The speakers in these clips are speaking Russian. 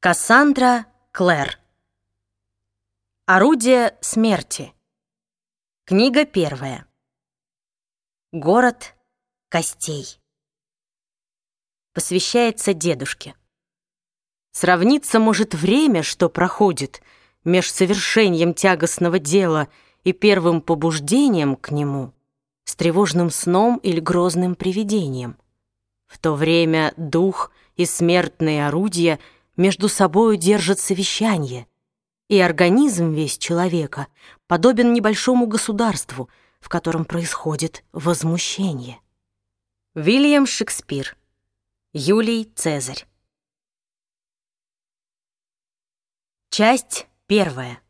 Кассандра Клэр. Орудие смерти. Книга первая. Город костей. Посвящается дедушке. Сравниться может время, что проходит меж совершением тягостного дела и первым побуждением к нему, с тревожным сном или грозным привидением. В то время дух и смертные орудия — между собою держат совещание, и организм весь человека подобен небольшому государству, в котором происходит возмущение. Вильям Шекспир. Юлий Цезарь. Часть первая.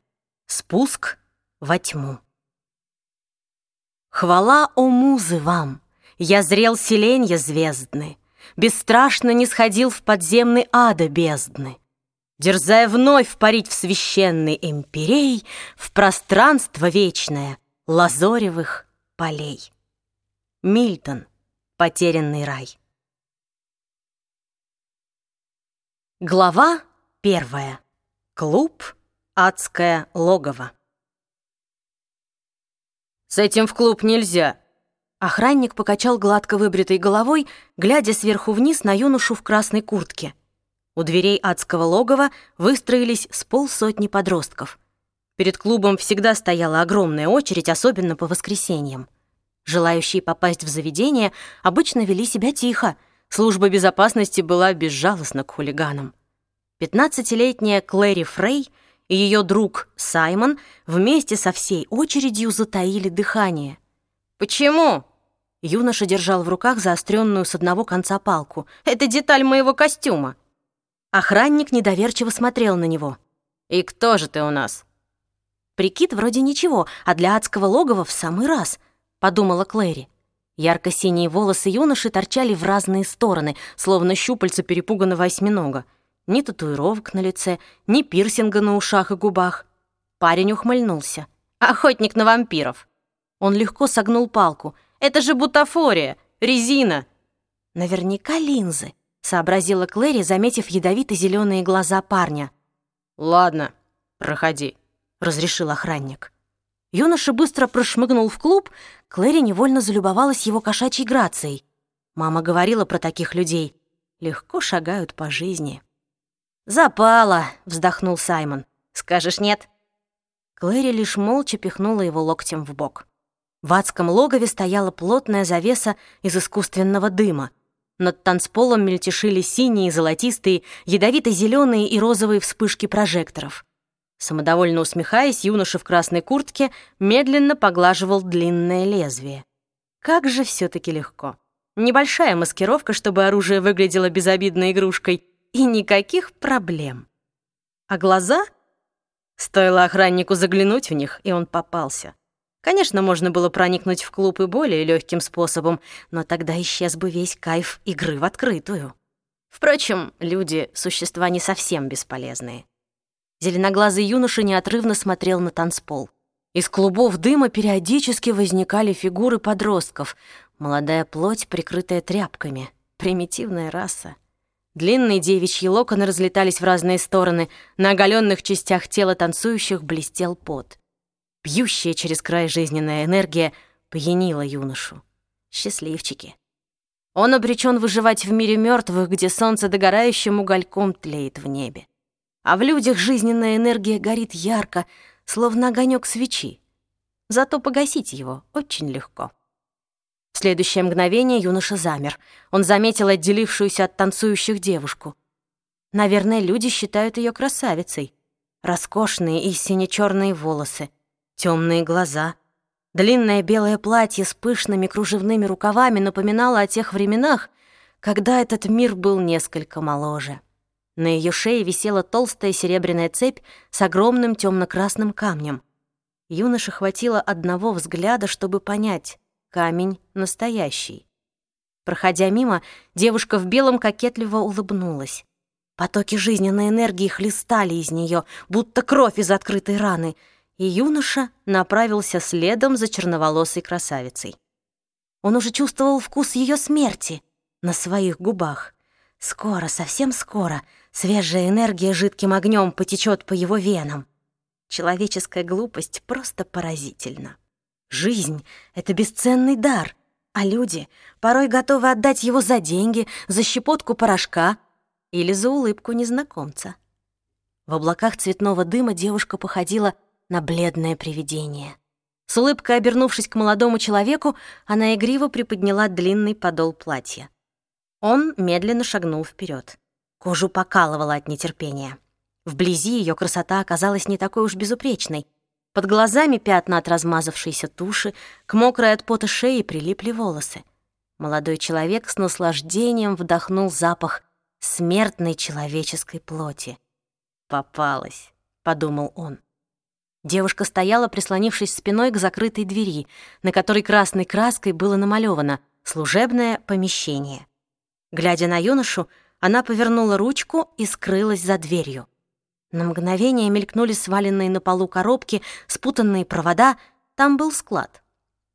Спуск во тьму. Хвала, о музы, вам! Я зрел селенья звездны, бесстрашно не сходил в подземный ада бездны, дерзая вновь парить в священный имперей в пространство вечное лазоревых полей. Мильтон. Потерянный рай. Глава первая. Клуб «Адское логово». «С этим в клуб нельзя», Охранник покачал гладко выбритой головой, глядя сверху вниз на юношу в красной куртке. У дверей адского логова выстроились с полсотни подростков. Перед клубом всегда стояла огромная очередь, особенно по воскресеньям. Желающие попасть в заведение обычно вели себя тихо. Служба безопасности была безжалостна к хулиганам. Пятнадцатилетняя Клэри Фрей и ее друг Саймон вместе со всей очередью затаили дыхание. «Почему?» Юноша держал в руках заостренную с одного конца палку. «Это деталь моего костюма!» Охранник недоверчиво смотрел на него. «И кто же ты у нас?» «Прикид вроде ничего, а для адского логова в самый раз», — подумала Клэри. Ярко-синие волосы юноши торчали в разные стороны, словно щупальца перепуганного осьминога. Ни татуировок на лице, ни пирсинга на ушах и губах. Парень ухмыльнулся. «Охотник на вампиров!» Он легко согнул палку — это же бутафория, резина!» «Наверняка линзы», — сообразила Клэри, заметив ядовито-зеленые глаза парня. «Ладно, проходи», — разрешил охранник. Юноша быстро прошмыгнул в клуб, Клэри невольно залюбовалась его кошачьей грацией. Мама говорила про таких людей. Легко шагают по жизни. «Запала», — вздохнул Саймон. «Скажешь нет?» Клэри лишь молча пихнула его локтем в бок. В адском логове стояла плотная завеса из искусственного дыма. Над танцполом мельтешили синие, золотистые, ядовито-зеленые и розовые вспышки прожекторов. Самодовольно усмехаясь, юноша в красной куртке медленно поглаживал длинное лезвие. Как же все таки легко. Небольшая маскировка, чтобы оружие выглядело безобидной игрушкой, и никаких проблем. А глаза? Стоило охраннику заглянуть в них, и он попался. Конечно, можно было проникнуть в клуб и более легким способом, но тогда исчез бы весь кайф игры в открытую. Впрочем, люди — существа не совсем бесполезные. Зеленоглазый юноша неотрывно смотрел на танцпол. Из клубов дыма периодически возникали фигуры подростков, молодая плоть, прикрытая тряпками, примитивная раса. Длинные девичьи локоны разлетались в разные стороны, на оголенных частях тела танцующих блестел пот. Пьющая через край жизненная энергия пьянила юношу. Счастливчики. Он обречен выживать в мире мертвых, где солнце догорающим угольком тлеет в небе. А в людях жизненная энергия горит ярко, словно огонек свечи. Зато погасить его очень легко. В следующее мгновение юноша замер. Он заметил отделившуюся от танцующих девушку. Наверное, люди считают ее красавицей. Роскошные и сине-черные волосы, Темные глаза. Длинное белое платье с пышными кружевными рукавами напоминало о тех временах, когда этот мир был несколько моложе. На ее шее висела толстая серебряная цепь с огромным темно-красным камнем. Юноше хватило одного взгляда, чтобы понять — камень настоящий. Проходя мимо, девушка в белом кокетливо улыбнулась. Потоки жизненной энергии хлестали из нее, будто кровь из открытой раны — и юноша направился следом за черноволосой красавицей. Он уже чувствовал вкус ее смерти на своих губах. Скоро, совсем скоро, Свежая энергия жидким огнем потечет по его венам. Человеческая глупость просто поразительна. Жизнь — это бесценный дар, а люди порой готовы отдать его за деньги, за щепотку порошка или за улыбку незнакомца. В облаках цветного дыма девушка походила на бледное привидение. С улыбкой обернувшись к молодому человеку, она игриво приподняла длинный подол платья. Он медленно шагнул вперед. Кожу покалывала от нетерпения. Вблизи ее красота оказалась не такой уж безупречной. Под глазами пятна от размазавшейся туши, к мокрой от пота шеи прилипли волосы. Молодой человек с наслаждением вдохнул запах смертной человеческой плоти. «Попалась», — подумал он. Девушка стояла, прислонившись спиной к закрытой двери, на которой красной краской было намалевано «Служебное помещение». Глядя на юношу, она повернула ручку и скрылась за дверью. На мгновение мелькнули сваленные на полу коробки, спутанные провода. Там был склад.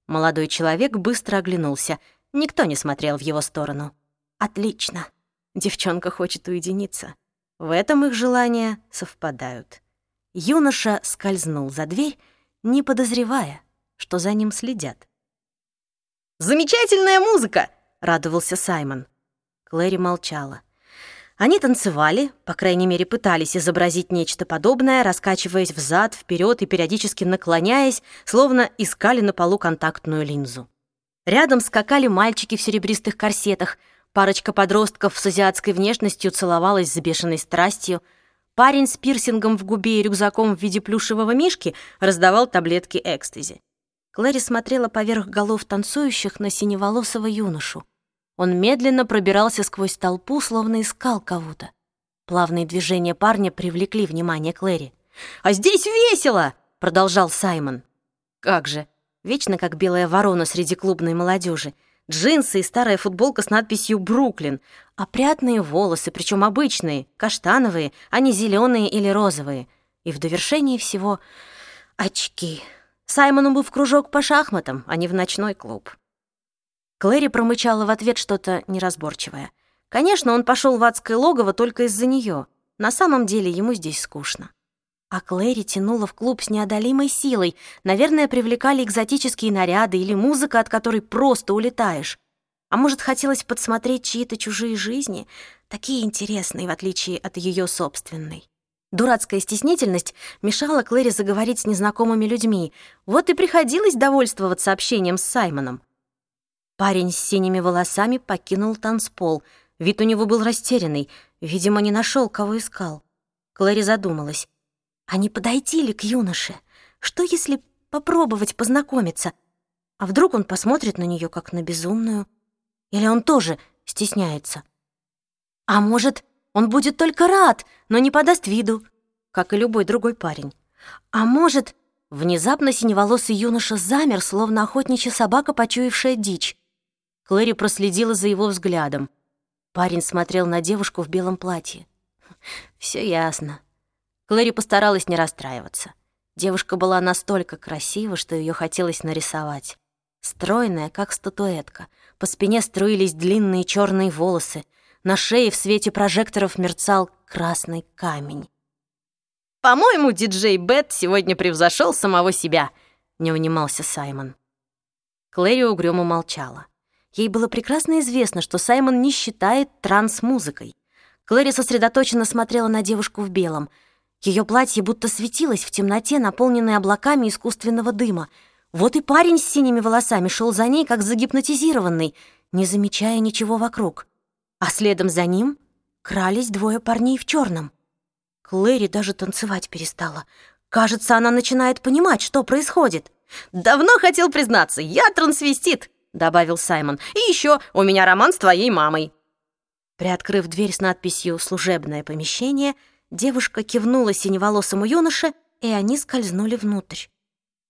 Молодой человек быстро оглянулся. Никто не смотрел в его сторону. «Отлично. Девчонка хочет уединиться. В этом их желания совпадают». Юноша скользнул за дверь, не подозревая, что за ним следят. «Замечательная музыка!» — радовался Саймон. Клэри молчала. Они танцевали, по крайней мере, пытались изобразить нечто подобное, раскачиваясь взад, вперед и периодически наклоняясь, словно искали на полу контактную линзу. Рядом скакали мальчики в серебристых корсетах, парочка подростков с азиатской внешностью целовалась с бешеной страстью, парень с пирсингом в губе и рюкзаком в виде плюшевого мишки раздавал таблетки экстази. Клэри смотрела поверх голов танцующих на синеволосого юношу. Он медленно пробирался сквозь толпу, словно искал кого-то. Плавные движения парня привлекли внимание Клэри. «А здесь весело!» — продолжал Саймон. «Как же! Вечно как белая ворона среди клубной молодежи. Джинсы и старая футболка с надписью «Бруклин». Опрятные волосы, причем обычные, каштановые, а не зеленые или розовые. И в довершении всего — очки. Саймону бы в кружок по шахматам, а не в ночной клуб. Клэри промычала в ответ что-то неразборчивое. Конечно, он пошел в адское логово только из-за нее. На самом деле ему здесь скучно. А Клэри тянула в клуб с неодолимой силой. Наверное, привлекали экзотические наряды или музыка, от которой просто улетаешь. А может, хотелось подсмотреть чьи-то чужие жизни, такие интересные, в отличие от ее собственной. Дурацкая стеснительность мешала Клэри заговорить с незнакомыми людьми. Вот и приходилось довольствоваться общением с Саймоном. Парень с синими волосами покинул танцпол. Вид у него был растерянный. Видимо, не нашел, кого искал. Клэри задумалась. А не подойти ли к юноше? Что, если попробовать познакомиться? А вдруг он посмотрит на нее как на безумную? Или он тоже стесняется? А может, он будет только рад, но не подаст виду, как и любой другой парень? А может, внезапно синеволосый юноша замер, словно охотничья собака, почуявшая дичь. Клэри проследила за его взглядом. Парень смотрел на девушку в белом платье. Все ясно. Клэри постаралась не расстраиваться. Девушка была настолько красива, что ее хотелось нарисовать. Стройная, как статуэтка. По спине струились длинные черные волосы. На шее в свете прожекторов мерцал красный камень. «По-моему, диджей Бет сегодня превзошел самого себя», — не унимался Саймон. Клэри угрюмо молчала. Ей было прекрасно известно, что Саймон не считает транс-музыкой. Клэри сосредоточенно смотрела на девушку в белом. Ее платье будто светилось в темноте, наполненной облаками искусственного дыма. Вот и парень с синими волосами шел за ней, как загипнотизированный, не замечая ничего вокруг. А следом за ним крались двое парней в черном. Клэри даже танцевать перестала. Кажется, она начинает понимать, что происходит. «Давно хотел признаться, я трансвестит!» — добавил Саймон. «И еще у меня роман с твоей мамой». Приоткрыв дверь с надписью «Служебное помещение», девушка кивнула синеволосому юноше, и они скользнули внутрь.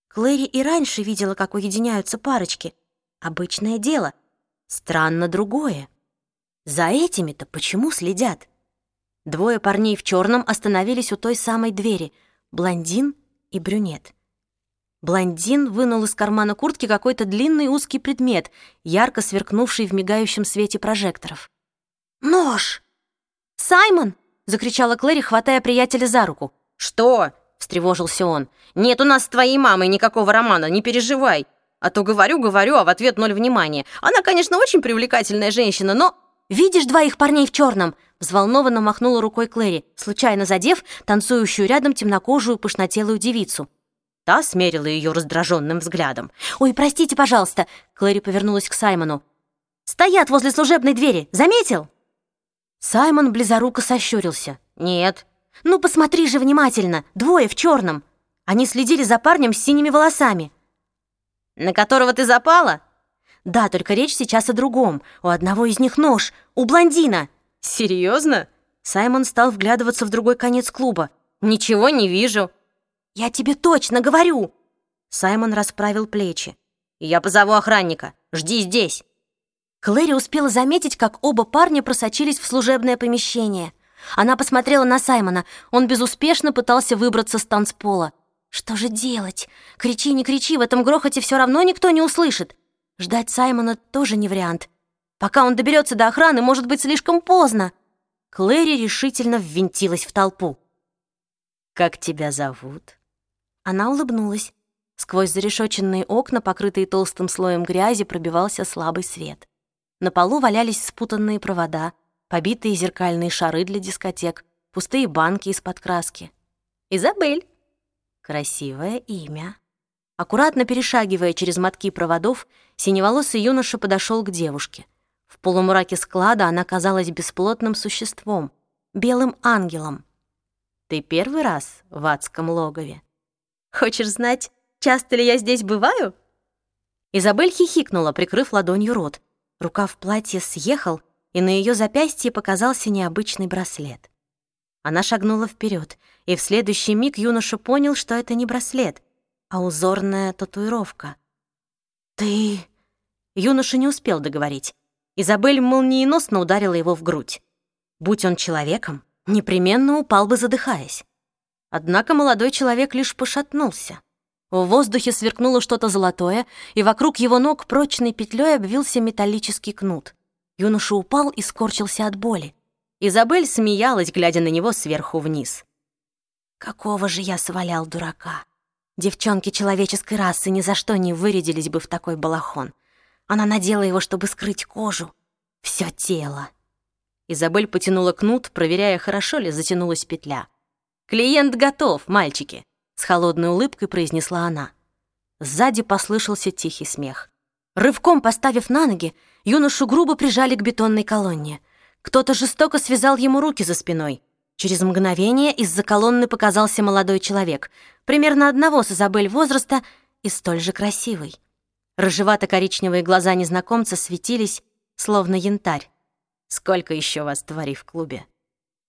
Клэри и раньше видела, как уединяются парочки. Обычное дело. Странно другое. За этими-то почему следят? Двое парней в черном остановились у той самой двери — блондин и брюнет. Блондин вынул из кармана куртки какой-то длинный узкий предмет, ярко сверкнувший в мигающем свете прожекторов. «Нож!» «Саймон!» — закричала Клэри, хватая приятеля за руку. «Что?» — встревожился он. «Нет у нас с твоей мамой никакого романа, не переживай. А то говорю, говорю, а в ответ ноль внимания. Она, конечно, очень привлекательная женщина, но...» «Видишь двоих парней в черном? Взволнованно махнула рукой Клэри, случайно задев танцующую рядом темнокожую пышнотелую девицу. Та смерила ее раздраженным взглядом. «Ой, простите, пожалуйста!» Клэри повернулась к Саймону. «Стоят возле служебной двери, заметил?» Саймон близоруко сощурился. «Нет». «Ну, посмотри же внимательно, двое в черном. Они следили за парнем с синими волосами». «На которого ты запала?» «Да, только речь сейчас о другом. У одного из них нож, у блондина». «Серьезно?» Саймон стал вглядываться в другой конец клуба. «Ничего не вижу». «Я тебе точно говорю!» Саймон расправил плечи. «Я позову охранника. Жди здесь». Клэри успела заметить, как оба парня просочились в служебное помещение. Она посмотрела на Саймона. Он безуспешно пытался выбраться с танцпола. Что же делать? Кричи, не кричи, в этом грохоте все равно никто не услышит. Ждать Саймона тоже не вариант. Пока он доберется до охраны, может быть слишком поздно. Клэри решительно ввинтилась в толпу. «Как тебя зовут?» Она улыбнулась. Сквозь зарешоченные окна, покрытые толстым слоем грязи, пробивался слабый свет. На полу валялись спутанные провода, побитые зеркальные шары для дискотек, пустые банки из-под краски. «Изабель!» Красивое имя. Аккуратно перешагивая через мотки проводов, синеволосый юноша подошел к девушке. В полумраке склада она казалась бесплотным существом, белым ангелом. «Ты первый раз в адском логове?» «Хочешь знать, часто ли я здесь бываю?» Изабель хихикнула, прикрыв ладонью рот, Рукав платья съехал, и на ее запястье показался необычный браслет. Она шагнула вперед, и в следующий миг юноша понял, что это не браслет, а узорная татуировка. «Ты...» Юноша не успел договорить. Изабель молниеносно ударила его в грудь. Будь он человеком, непременно упал бы, задыхаясь. Однако молодой человек лишь пошатнулся. В воздухе сверкнуло что-то золотое, и вокруг его ног прочной петлей обвился металлический кнут. Юноша упал и скорчился от боли. Изабель смеялась, глядя на него сверху вниз. «Какого же я свалял дурака? Девчонки человеческой расы ни за что не вырядились бы в такой балахон. Она надела его, чтобы скрыть кожу. Всё тело». Изабель потянула кнут, проверяя, хорошо ли затянулась петля. «Клиент готов, мальчики!» С холодной улыбкой произнесла она. Сзади послышался тихий смех. Рывком поставив на ноги, юношу грубо прижали к бетонной колонне. Кто-то жестоко связал ему руки за спиной. Через мгновение из-за колонны показался молодой человек, примерно одного с Изабель возраста и столь же красивый. Рыжевато-коричневые глаза незнакомца светились, словно янтарь. «Сколько еще вас, тварей, в клубе?»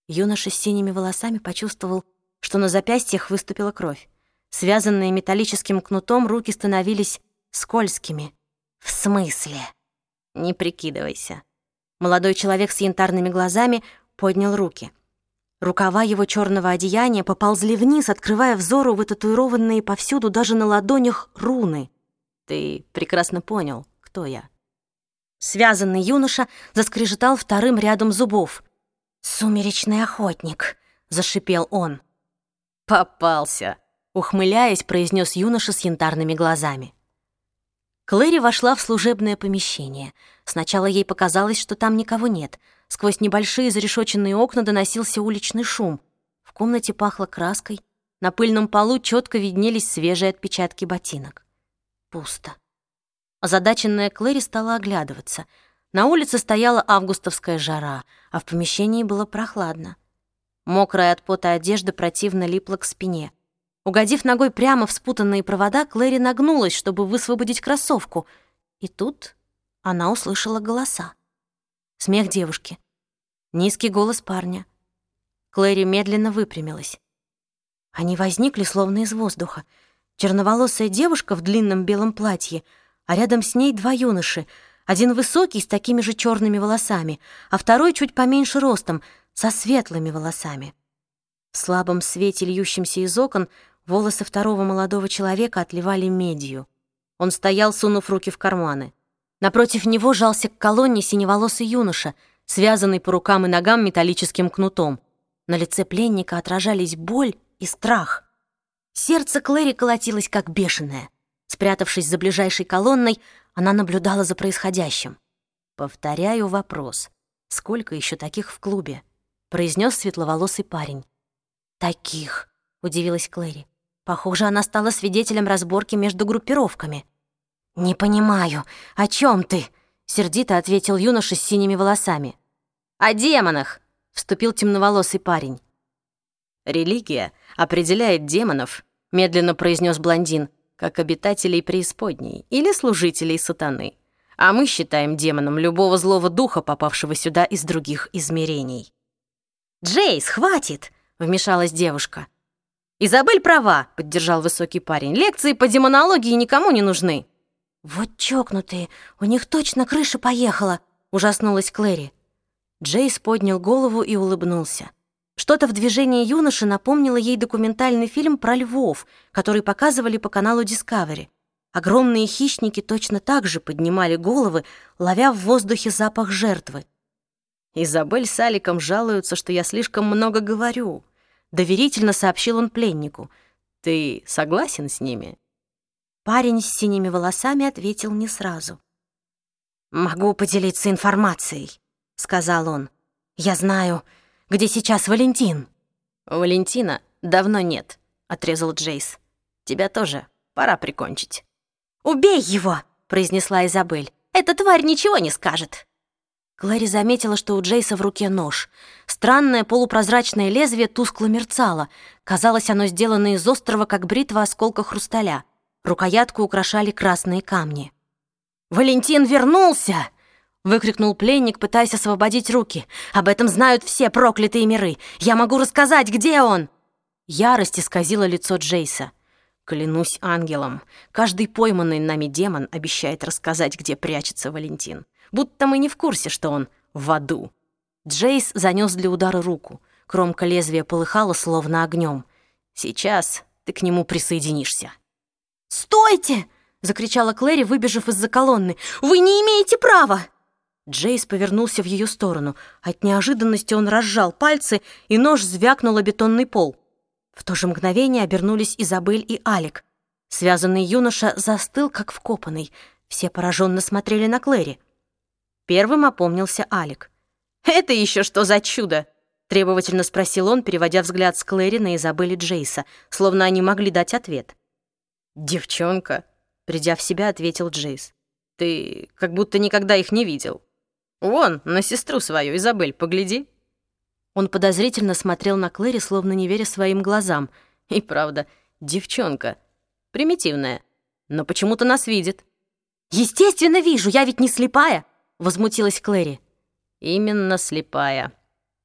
Юноша с синими волосами почувствовал, что на запястьях выступила кровь. Связанные металлическим кнутом руки становились скользкими. «В смысле?» «Не прикидывайся». Молодой человек с янтарными глазами поднял руки. Рукава его черного одеяния поползли вниз, открывая взору вытатуированные повсюду, даже на ладонях, руны. «Ты прекрасно понял, кто я». Связанный юноша заскрежетал вторым рядом зубов. «Сумеречный охотник», — зашипел он. «Попался!» — ухмыляясь, произнес юноша с янтарными глазами. Клэри вошла в служебное помещение. Сначала ей показалось, что там никого нет. Сквозь небольшие зарешоченные окна доносился уличный шум. В комнате пахло краской. На пыльном полу четко виднелись свежие отпечатки ботинок. Пусто. Озадаченная Клэри стала оглядываться. На улице стояла августовская жара, а в помещении было прохладно. Мокрая от пота одежда противно липла к спине. Угодив ногой прямо в спутанные провода, Клэри нагнулась, чтобы высвободить кроссовку. И тут она услышала голоса. Смех девушки. Низкий голос парня. Клэри медленно выпрямилась. Они возникли словно из воздуха. Черноволосая девушка в длинном белом платье, а рядом с ней два юноши. Один высокий, с такими же черными волосами, а второй чуть поменьше ростом — со светлыми волосами. В слабом свете, льющемся из окон, волосы второго молодого человека отливали медью. Он стоял, сунув руки в карманы. Напротив него жался к колонне синеволосый юноша, связанный по рукам и ногам металлическим кнутом. На лице пленника отражались боль и страх. Сердце Клэри колотилось как бешеное. Спрятавшись за ближайшей колонной, она наблюдала за происходящим. «Повторяю вопрос. Сколько еще таких в клубе?» — произнес светловолосый парень. «Таких», — удивилась Клэри. «Похоже, она стала свидетелем разборки между группировками». «Не понимаю, о чем ты?» — сердито ответил юноша с синими волосами. «О демонах!» — вступил темноволосый парень. «Религия определяет демонов», — медленно произнес блондин, «как обитателей преисподней или служителей сатаны. А мы считаем демоном любого злого духа, попавшего сюда из других измерений». «Джейс, хватит!» — вмешалась девушка. «Изабель права», — поддержал высокий парень. «Лекции по демонологии никому не нужны». «Вот чокнутые, у них точно крыша поехала», — ужаснулась Клэри. Джейс поднял голову и улыбнулся. Что-то в движении юноши напомнило ей документальный фильм про львов, который показывали по каналу Discovery. Огромные хищники точно так же поднимали головы, ловя в воздухе запах жертвы. «Изабель с Аликом жалуются, что я слишком много говорю», — доверительно сообщил он пленнику. «Ты согласен с ними?» Парень с синими волосами ответил не сразу. «Могу поделиться информацией», — сказал он. «Я знаю, где сейчас Валентин?» «Валентина давно нет», — отрезал Джейс. «Тебя тоже пора прикончить». «Убей его!» — произнесла Изабель. «Эта тварь ничего не скажет». Клэри заметила, что у Джейса в руке нож. Странное полупрозрачное лезвие тускло мерцало. Казалось, оно сделано из острова, как бритва осколка хрусталя. Рукоятку украшали красные камни. «Валентин вернулся!» Выкрикнул пленник, пытаясь освободить руки. «Об этом знают все проклятые миры! Я могу рассказать, где он!» Ярость исказила лицо Джейса. «Клянусь ангелом, каждый пойманный нами демон обещает рассказать, где прячется Валентин. Будто мы не в курсе, что он в аду». Джейс занес для удара руку. Кромка лезвия полыхала, словно огнем. «Сейчас ты к нему присоединишься». «Стойте!» — закричала Клэри, выбежав из-за колонны. «Вы не имеете права!» Джейс повернулся в ее сторону. От неожиданности он разжал пальцы, и нож звякнул о бетонный пол. В то же мгновение обернулись Изабель и Алик. Связанный юноша застыл, как вкопанный. Все пораженно смотрели на Клэри. Первым опомнился Алик. «Это еще что за чудо?» Требовательно спросил он, переводя взгляд с Клэри на Изабель и Джейса, словно они могли дать ответ. «Девчонка», — придя в себя, ответил Джейс. «Ты как будто никогда их не видел». «Вон, на сестру свою, Изабель, погляди». Он подозрительно смотрел на Клэри, словно не веря своим глазам. И правда, девчонка. Примитивная. Но почему-то нас видит. «Естественно, вижу, я ведь не слепая!» — возмутилась Клэри. «Именно слепая».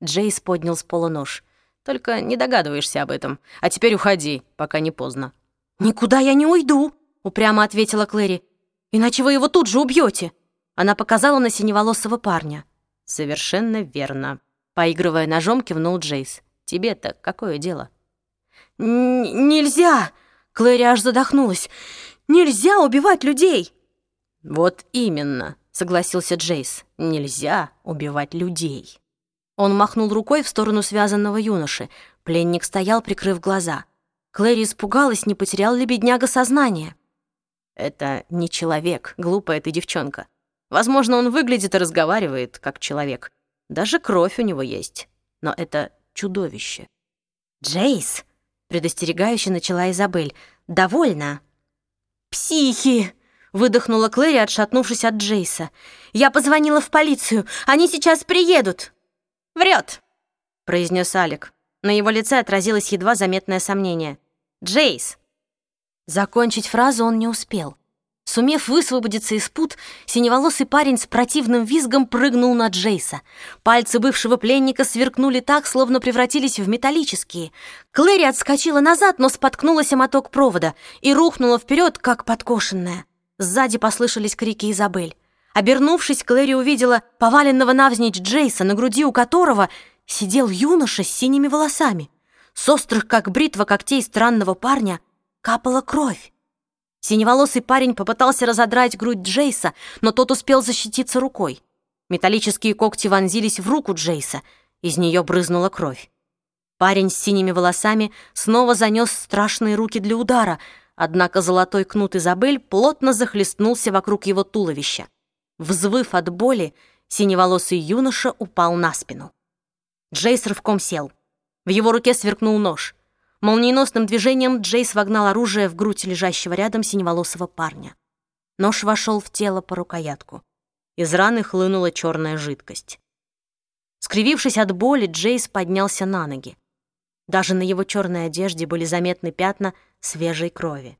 Джейс поднял с пола нож. «Только не догадываешься об этом. А теперь уходи, пока не поздно». «Никуда я не уйду», — упрямо ответила Клэри. «Иначе вы его тут же убьете. Она показала на синеволосого парня. «Совершенно верно», — поигрывая ножом, кивнул Джейс. «Тебе-то какое дело?» «Нельзя!» — Клэри аж задохнулась. «Нельзя убивать людей!» «Вот именно», — согласился Джейс. «Нельзя убивать людей». Он махнул рукой в сторону связанного юноши. Пленник стоял, прикрыв глаза. Клэри испугалась, не потерял ли бедняга сознание. «Это не человек, глупая ты девчонка. Возможно, он выглядит и разговаривает как человек. Даже кровь у него есть. Но это чудовище. «Джейс!» — предостерегающе начала Изабель. «Довольно!» «Психи!» — выдохнула Клэри, отшатнувшись от Джейса. «Я позвонила в полицию. Они сейчас приедут!» «Врет!» — произнес Алик. На его лице отразилось едва заметное сомнение. «Джейс!» Закончить фразу он не успел. Сумев высвободиться из пут, синеволосый парень с противным визгом прыгнул на Джейса. Пальцы бывшего пленника сверкнули так, словно превратились в металлические. Клэри отскочила назад, но споткнулась о моток провода и рухнула вперед, как подкошенная. Сзади послышались крики Изабель. Обернувшись, Клэри увидела поваленного навзничь Джейса, на груди у которого сидел юноша с синими волосами. С острых, как бритва когтей странного парня, капала кровь. Синеволосый парень попытался разодрать грудь Джейса, но тот успел защититься рукой. Металлические когти вонзились в руку Джейса, из нее брызнула кровь. Парень с синими волосами снова занес страшные руки для удара, однако золотой кнут Изабель плотно захлестнулся вокруг его туловища. Взвыв от боли, синеволосый юноша упал на спину. Джейс рывком сел. В его руке сверкнул нож. Молниеносным движением Джейс вогнал оружие в грудь лежащего рядом синеволосого парня. Нож вошел в тело по рукоятку. Из раны хлынула черная жидкость. Скривившись от боли, Джейс поднялся на ноги. Даже на его черной одежде были заметны пятна свежей крови.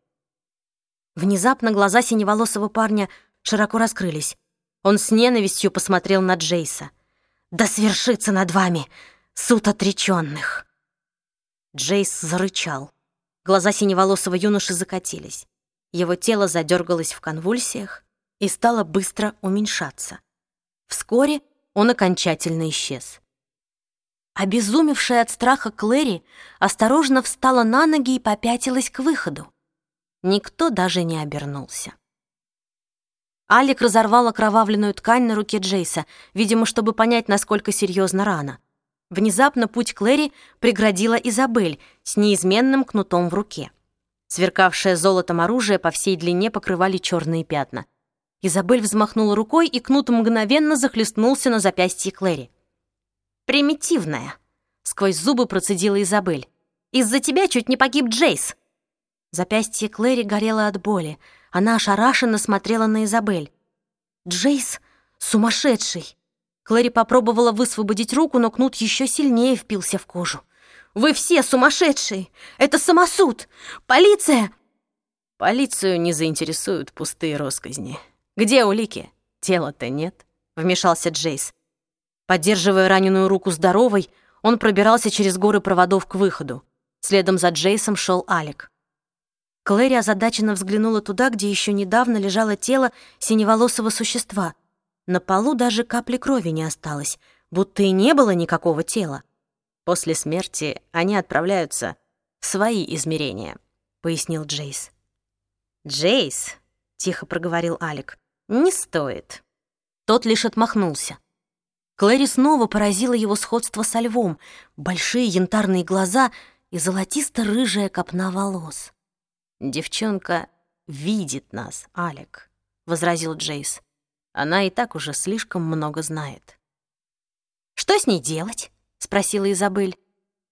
Внезапно глаза синеволосого парня широко раскрылись. Он с ненавистью посмотрел на Джейса. «Да свершится над вами суд отреченных!» Джейс зарычал. Глаза синеволосого юноши закатились. Его тело задергалось в конвульсиях и стало быстро уменьшаться. Вскоре он окончательно исчез. Обезумевшая от страха Клэри осторожно встала на ноги и попятилась к выходу. Никто даже не обернулся. Алик разорвал окровавленную ткань на руке Джейса, видимо, чтобы понять, насколько серьезна рана. Внезапно путь Клэри преградила Изабель с неизменным кнутом в руке. Сверкавшее золотом оружие по всей длине покрывали черные пятна. Изабель взмахнула рукой, и кнут мгновенно захлестнулся на запястье Клэри. «Примитивная», — сквозь зубы процедила Изабель. «Из-за тебя чуть не погиб Джейс». Запястье Клэри горело от боли. Она ошарашенно смотрела на Изабель. «Джейс сумасшедший!» Клэри попробовала высвободить руку, но кнут еще сильнее впился в кожу. «Вы все сумасшедшие! Это самосуд! Полиция!» «Полицию не заинтересуют пустые росказни. Где улики? Тела-то нет», — вмешался Джейс. Поддерживая раненую руку здоровой, он пробирался через горы проводов к выходу. Следом за Джейсом шел Алик. Клэри озадаченно взглянула туда, где еще недавно лежало тело синеволосого существа. На полу даже капли крови не осталось, будто и не было никакого тела. После смерти они отправляются в свои измерения, пояснил Джейс. Джейс, тихо проговорил Алик, не стоит. Тот лишь отмахнулся. Клэри снова поразило его сходство со львом, большие янтарные глаза и золотисто-рыжая копна волос. «Девчонка видит нас, Алек», — возразил Джейс. «Она и так уже слишком много знает». «Что с ней делать?» — спросила Изабель.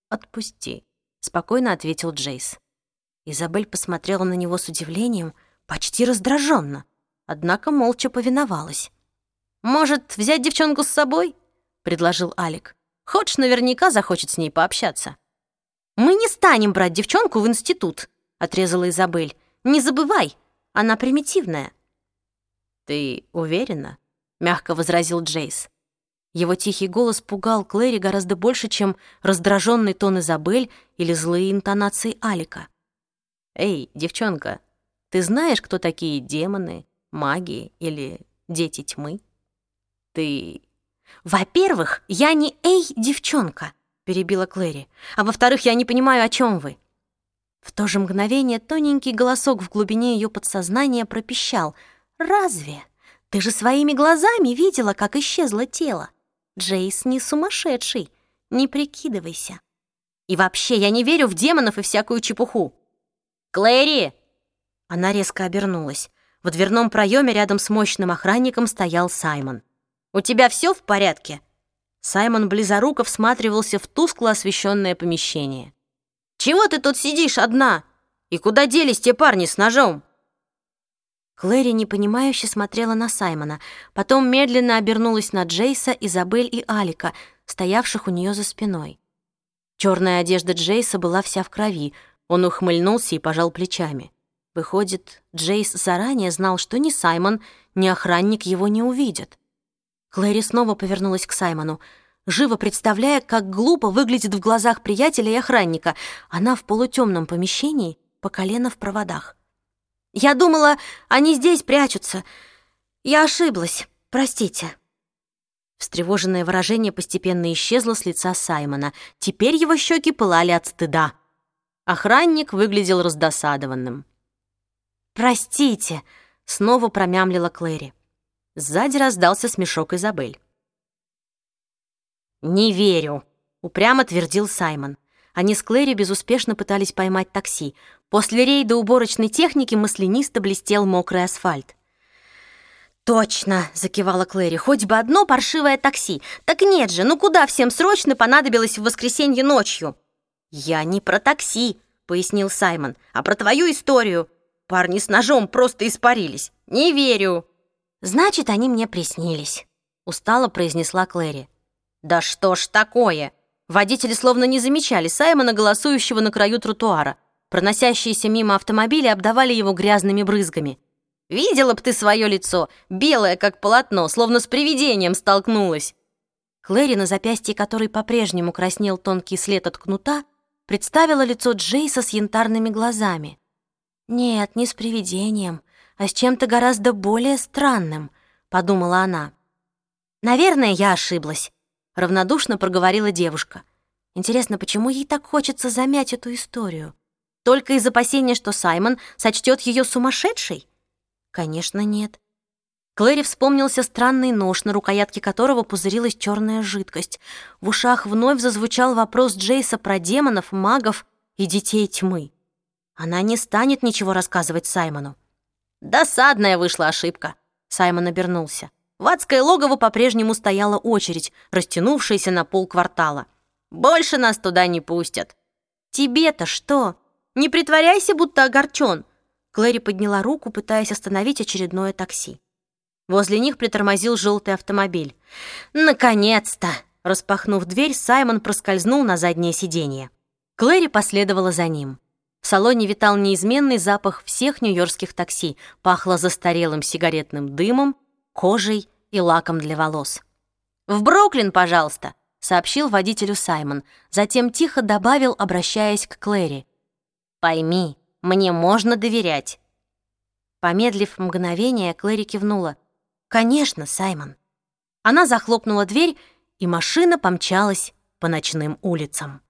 «Отпусти», — спокойно ответил Джейс. Изабель посмотрела на него с удивлением, почти раздраженно, однако молча повиновалась. «Может, взять девчонку с собой?» — предложил Алик. «Хочешь, наверняка захочет с ней пообщаться». «Мы не станем брать девчонку в институт», — отрезала Изабель. «Не забывай, она примитивная». «Ты уверена?» — мягко возразил Джейс. Его тихий голос пугал Клэри гораздо больше, чем раздраженный тон Изабель или злые интонации Алика. «Эй, девчонка, ты знаешь, кто такие демоны, маги или дети тьмы?» Ты...» «Во-первых, я не эй, девчонка», — перебила Клэри. «А во-вторых, я не понимаю, о чем вы». В то же мгновение тоненький голосок в глубине ее подсознания пропищал. «Разве? Ты же своими глазами видела, как исчезло тело. Джейс не сумасшедший, не прикидывайся. И вообще, я не верю в демонов и всякую чепуху». «Клэри!» Она резко обернулась. В дверном проеме рядом с мощным охранником стоял Саймон. У тебя все в порядке?» Саймон близоруко всматривался в тускло освещенное помещение. «Чего ты тут сидишь одна? И куда делись те парни с ножом?» Клэри непонимающе смотрела на Саймона, потом медленно обернулась на Джейса, Изабель и Алика, стоявших у нее за спиной. Черная одежда Джейса была вся в крови, он ухмыльнулся и пожал плечами. Выходит, Джейс заранее знал, что ни Саймон, ни охранник его не увидят. Клэри снова повернулась к Саймону. Живо представляя, как глупо выглядит в глазах приятеля и охранника, она в полутемном помещении по колено в проводах. «Я думала, они здесь прячутся. Я ошиблась. Простите». Встревоженное выражение постепенно исчезло с лица Саймона. Теперь его щеки пылали от стыда. Охранник выглядел раздосадованным. «Простите», — снова промямлила Клэри. Сзади раздался смешок Изабель. «Не верю», — упрямо твердил Саймон. Они с Клэри безуспешно пытались поймать такси. После рейда уборочной техники маслянисто блестел мокрый асфальт. «Точно!» — закивала Клэри. «Хоть бы одно паршивое такси. Так нет же, ну куда всем срочно понадобилось в воскресенье ночью?» «Я не про такси», — пояснил Саймон, «а про твою историю. Парни с ножом просто испарились. Не верю». «Значит, они мне приснились», — устало произнесла Клэри. «Да что ж такое?» Водители словно не замечали Саймона, голосующего на краю тротуара. Проносящиеся мимо автомобили обдавали его грязными брызгами. «Видела б ты свое лицо, белое, как полотно, словно с привидением столкнулась!» Клэри, на запястье которой по-прежнему краснел тонкий след от кнута, представила лицо Джейса с янтарными глазами. «Нет, не с привидением, а с чем-то гораздо более странным», — подумала она. «Наверное, я ошиблась равнодушно проговорила девушка. Интересно, почему ей так хочется замять эту историю? Только из опасения, что Саймон сочтет ее сумасшедшей? Конечно, нет. Клэри вспомнился странный нож, на рукоятке которого пузырилась черная жидкость. В ушах вновь зазвучал вопрос Джейса про демонов, магов и детей тьмы. Она не станет ничего рассказывать Саймону. «Досадная вышла ошибка», — Саймон обернулся. В адское логово по-прежнему стояла очередь, растянувшаяся на полквартала. «Больше нас туда не пустят». «Тебе-то что? Не притворяйся, будто огорчен!» Клэри подняла руку, пытаясь остановить очередное такси. Возле них притормозил желтый автомобиль. «Наконец-то!» Распахнув дверь, Саймон проскользнул на заднее сиденье. Клэри последовала за ним. В салоне витал неизменный запах всех нью-йоркских такси, пахло застарелым сигаретным дымом, кожей и лаком для волос. «В Бруклин, пожалуйста», — сообщил водителю Саймон, затем тихо добавил, обращаясь к Клэри. «Пойми, мне можно доверять». Помедлив мгновение, Клэри кивнула. «Конечно, Саймон». Она захлопнула дверь, и машина помчалась по ночным улицам.